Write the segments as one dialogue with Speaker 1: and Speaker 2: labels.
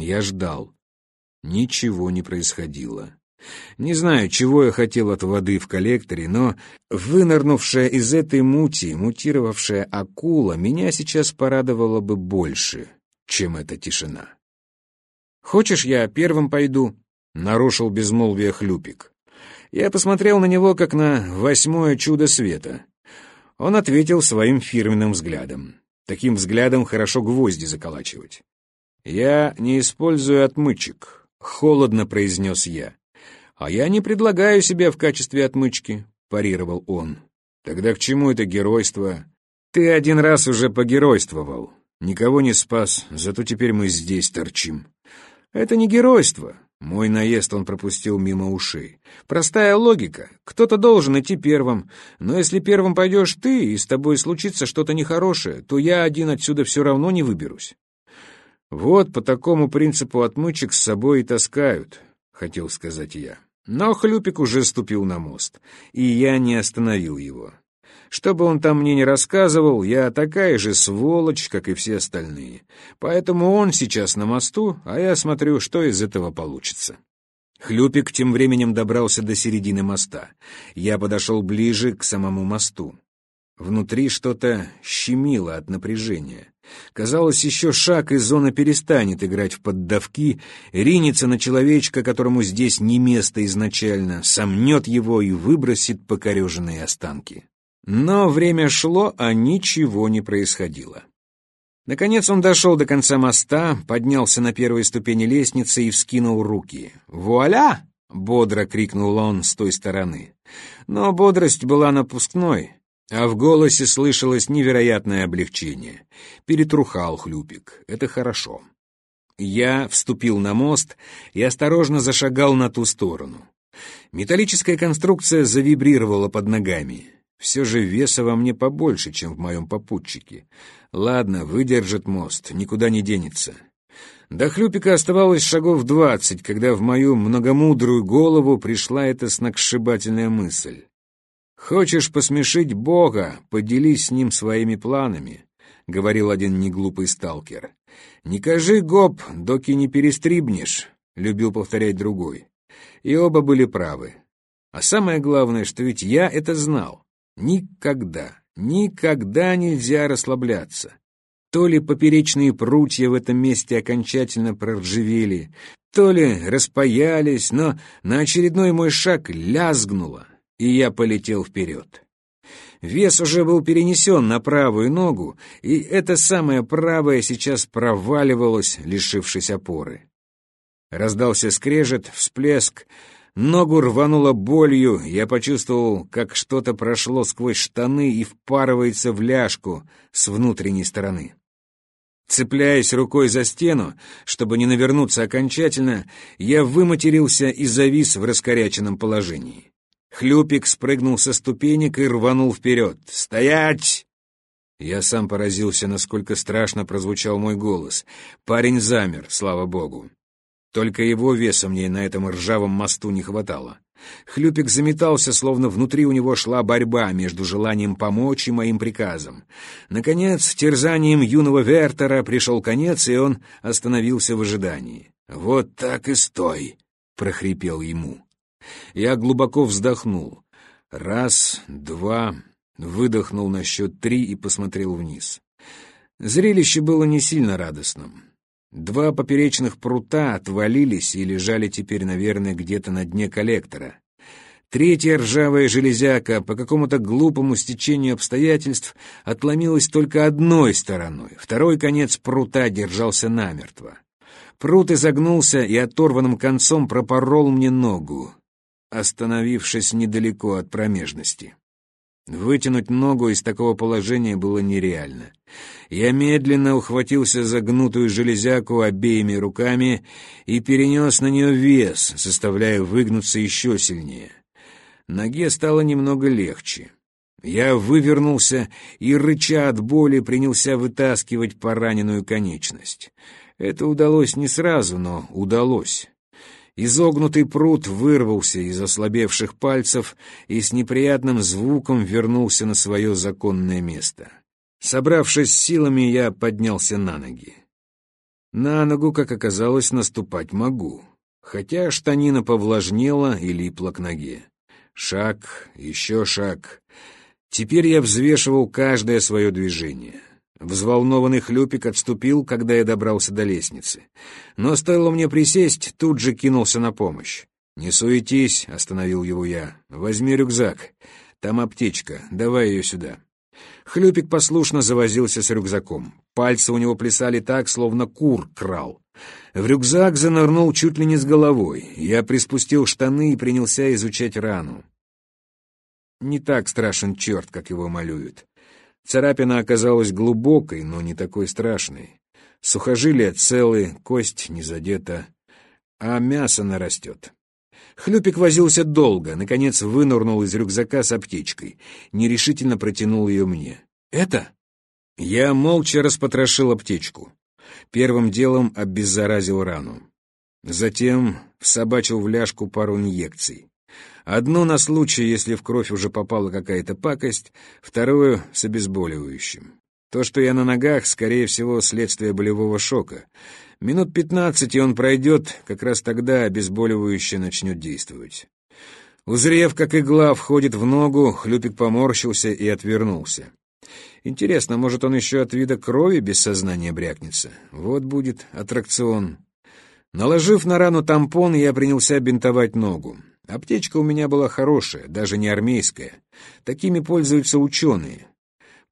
Speaker 1: Я ждал. Ничего не происходило. Не знаю, чего я хотел от воды в коллекторе, но вынырнувшая из этой мути, мутировавшая акула, меня сейчас порадовала бы больше, чем эта тишина. «Хочешь, я первым пойду?» — нарушил безмолвие Хлюпик. Я посмотрел на него, как на восьмое чудо света. Он ответил своим фирменным взглядом. Таким взглядом хорошо гвозди заколачивать. «Я не использую отмычек», — холодно произнес я. «А я не предлагаю себя в качестве отмычки», — парировал он. «Тогда к чему это геройство?» «Ты один раз уже погеройствовал. Никого не спас, зато теперь мы здесь торчим». «Это не геройство». Мой наезд он пропустил мимо ушей. «Простая логика. Кто-то должен идти первым. Но если первым пойдешь ты, и с тобой случится что-то нехорошее, то я один отсюда все равно не выберусь. Вот по такому принципу отмычек с собой и таскают, хотел сказать я. Но Хлюпик уже ступил на мост, и я не остановил его. Что бы он там мне не рассказывал, я такая же сволочь, как и все остальные. Поэтому он сейчас на мосту, а я смотрю, что из этого получится. Хлюпик тем временем добрался до середины моста. Я подошел ближе к самому мосту. Внутри что-то щемило от напряжения. Казалось, еще шаг, и зона перестанет играть в поддавки, ринется на человечка, которому здесь не место изначально, сомнет его и выбросит покореженные останки. Но время шло, а ничего не происходило. Наконец он дошел до конца моста, поднялся на первые ступени лестницы и вскинул руки. «Вуаля!» — бодро крикнул он с той стороны. Но бодрость была напускной. А в голосе слышалось невероятное облегчение. Перетрухал хлюпик. Это хорошо. Я вступил на мост и осторожно зашагал на ту сторону. Металлическая конструкция завибрировала под ногами. Все же веса во мне побольше, чем в моем попутчике. Ладно, выдержит мост, никуда не денется. До хлюпика оставалось шагов двадцать, когда в мою многомудрую голову пришла эта сногсшибательная мысль. «Хочешь посмешить Бога, поделись с ним своими планами», — говорил один неглупый сталкер. «Не кажи, гоп, доки не перестрибнешь», — любил повторять другой. И оба были правы. А самое главное, что ведь я это знал. Никогда, никогда нельзя расслабляться. То ли поперечные прутья в этом месте окончательно проржавели, то ли распаялись, но на очередной мой шаг лязгнуло, и я полетел вперед. Вес уже был перенесен на правую ногу, и эта самая правая сейчас проваливалась, лишившись опоры. Раздался скрежет, всплеск, ногу рвануло болью, я почувствовал, как что-то прошло сквозь штаны и впарывается в ляжку с внутренней стороны. Цепляясь рукой за стену, чтобы не навернуться окончательно, я выматерился и завис в раскоряченном положении. Хлюпик спрыгнул со ступенек и рванул вперед. «Стоять!» Я сам поразился, насколько страшно прозвучал мой голос. Парень замер, слава богу. Только его веса мне на этом ржавом мосту не хватало. Хлюпик заметался, словно внутри у него шла борьба между желанием помочь и моим приказом. Наконец, терзанием юного Вертера пришел конец, и он остановился в ожидании. «Вот так и стой!» — прохрипел ему. Я глубоко вздохнул. Раз, два, выдохнул на счет три и посмотрел вниз. Зрелище было не сильно радостным. Два поперечных прута отвалились и лежали теперь, наверное, где-то на дне коллектора. Третья ржавая железяка по какому-то глупому стечению обстоятельств отломилась только одной стороной, второй конец прута держался намертво. Прут изогнулся и оторванным концом пропорол мне ногу остановившись недалеко от промежности. Вытянуть ногу из такого положения было нереально. Я медленно ухватился за гнутую железяку обеими руками и перенес на нее вес, заставляя выгнуться еще сильнее. Ноге стало немного легче. Я вывернулся и, рыча от боли, принялся вытаскивать пораненную конечность. Это удалось не сразу, но удалось. Изогнутый пруд вырвался из ослабевших пальцев и с неприятным звуком вернулся на свое законное место. Собравшись силами, я поднялся на ноги. На ногу, как оказалось, наступать могу. Хотя штанина повлажнела и липла к ноге. Шаг, еще шаг. Теперь я взвешивал каждое свое движение. Взволнованный хлюпик отступил, когда я добрался до лестницы. Но стоило мне присесть, тут же кинулся на помощь. «Не суетись», — остановил его я. «Возьми рюкзак. Там аптечка. Давай ее сюда». Хлюпик послушно завозился с рюкзаком. Пальцы у него плясали так, словно кур крал. В рюкзак занырнул чуть ли не с головой. Я приспустил штаны и принялся изучать рану. Не так страшен черт, как его малюют. Царапина оказалась глубокой, но не такой страшной. Сухожилия целы, кость не задета, а мясо нарастет. Хлюпик возился долго, наконец вынырнул из рюкзака с аптечкой. Нерешительно протянул ее мне. «Это?» Я молча распотрошил аптечку. Первым делом обеззаразил рану. Затем всобачил в ляжку пару инъекций. Одну на случай, если в кровь уже попала какая-то пакость, вторую — с обезболивающим. То, что я на ногах, скорее всего, следствие болевого шока. Минут пятнадцать, и он пройдет, как раз тогда обезболивающее начнет действовать. Узрев, как игла входит в ногу, Хлюпик поморщился и отвернулся. Интересно, может, он еще от вида крови без сознания брякнется? Вот будет аттракцион. Наложив на рану тампон, я принялся бинтовать ногу. Аптечка у меня была хорошая, даже не армейская. Такими пользуются ученые.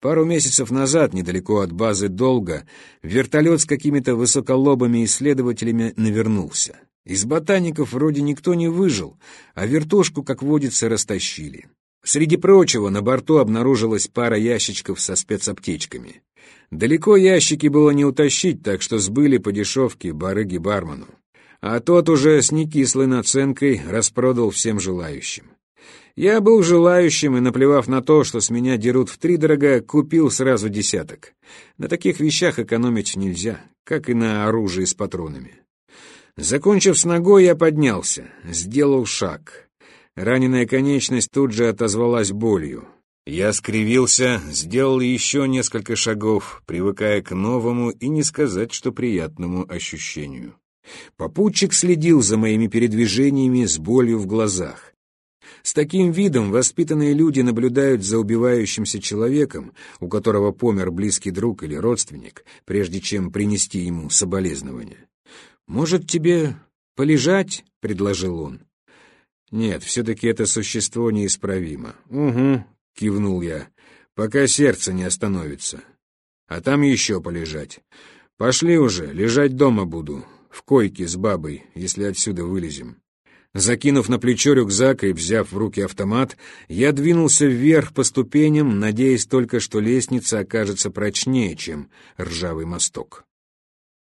Speaker 1: Пару месяцев назад, недалеко от базы Долга, вертолет с какими-то высоколобыми исследователями навернулся. Из ботаников вроде никто не выжил, а вертушку, как водится, растащили. Среди прочего, на борту обнаружилась пара ящичков со спецаптечками. Далеко ящики было не утащить, так что сбыли по дешевке барыги бармену. А тот уже с некислой наценкой распродал всем желающим. Я был желающим и, наплевав на то, что с меня дерут втридорога, купил сразу десяток. На таких вещах экономить нельзя, как и на оружии с патронами. Закончив с ногой, я поднялся, сделал шаг. Раненая конечность тут же отозвалась болью. Я скривился, сделал еще несколько шагов, привыкая к новому и не сказать, что приятному ощущению. Попутчик следил за моими передвижениями с болью в глазах. С таким видом воспитанные люди наблюдают за убивающимся человеком, у которого помер близкий друг или родственник, прежде чем принести ему соболезнования. «Может, тебе полежать?» — предложил он. «Нет, все-таки это существо неисправимо». «Угу», — кивнул я, — «пока сердце не остановится. А там еще полежать. Пошли уже, лежать дома буду, в койке с бабой, если отсюда вылезем». Закинув на плечо рюкзак и взяв в руки автомат, я двинулся вверх по ступеням, надеясь только, что лестница окажется прочнее, чем ржавый мосток.